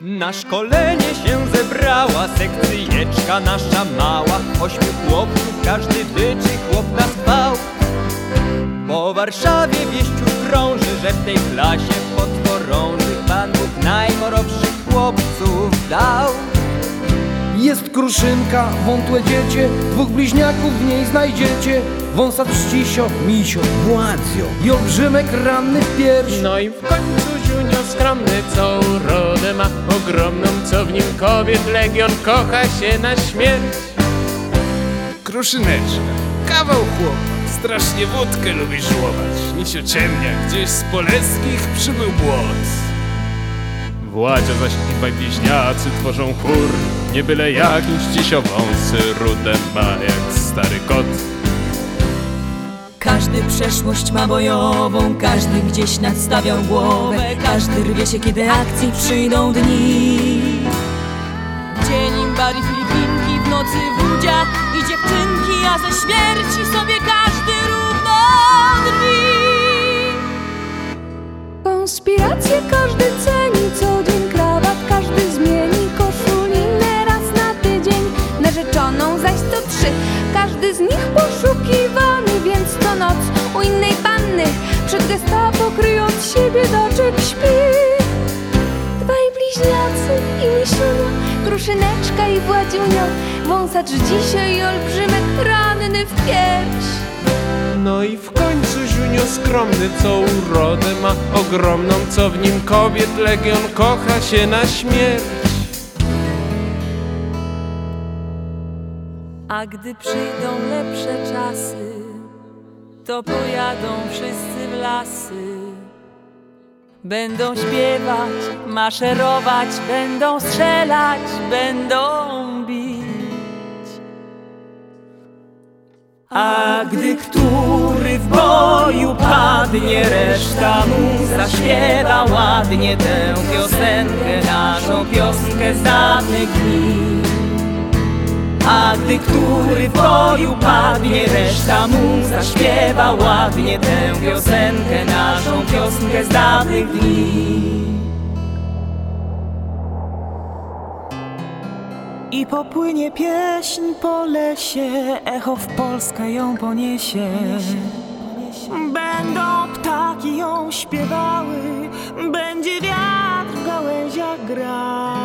Na szkolenie się zebrała sekcyjeczka nasza mała Ośmiu chłopców, każdy dyczy chłop na spał Po Warszawie wieść już krąży, że w tej klasie podchorążych Pan Bóg najmorowszych chłopców dał Jest kruszynka, wątłe dziecię, dwóch bliźniaków w niej znajdziecie. Wąsat ścisio, misio, władzio i olbrzymek ranny w pierś. No i w końcu ogromną, co w nim kobiet legion kocha się na śmierć. Kruszyneczka, kawał chłopa, strasznie wódkę lubi żłować. Nisio ciemnia, gdzieś z poleckich przybył błot. Władzia zaś i dwaj bliźniacy tworzą chór, nie byle jakiś dzisiowąsy, rudę ma jak stary kot. Każdy przeszłość ma bojową, każdy gdzieś nadstawiał głowę Każdy rwie się, kiedy akcji przyjdą dni. Dzień imbari Filipinki, w nocy wódzia i dziewczynki A ze śmierci sobie każdy Przed gestapo kryjąc się biedaczek śpi Dwaj bliźniacy i misiunia, kruszyneczka i władziunia Wąsacz dzisiaj olbrzymek ranny w pierś No i w końcu Ziunio skromny, co urodę ma ogromną, co w nim kobiet legion kocha się na śmierć. A gdy przyjdą lepsze czasy To pojadą wszyscy w lasy. Będą śpiewać, maszerować Będą strzelać, będą bić. A gdy który w boju padnie Reszta mu zaśpiewa ładnie Tę piosenkę, naszą piosenkę z dawnych dni a gdy który w boju padnie, reszta mu zaśpiewa ładnie tę piosenkę, naszą piosenkę z dawnych dni. I popłynie pieśń po lesie, echo w Polskę ją poniesie. Będą ptaki ją śpiewały, będzie wiatr w gałęziach grał.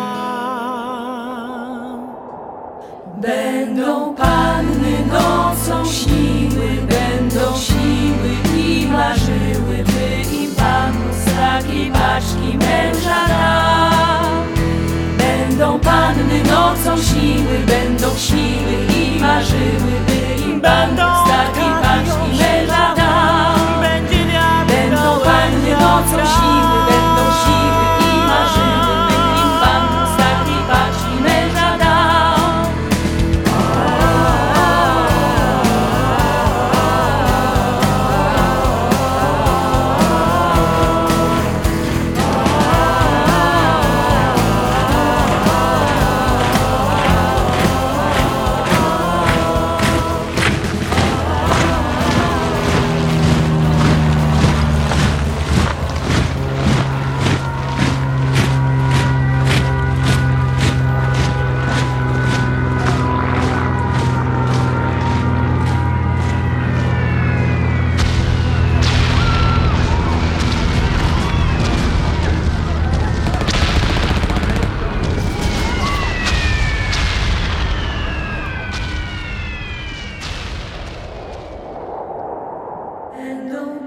Będą panny nocą śniły,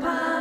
power.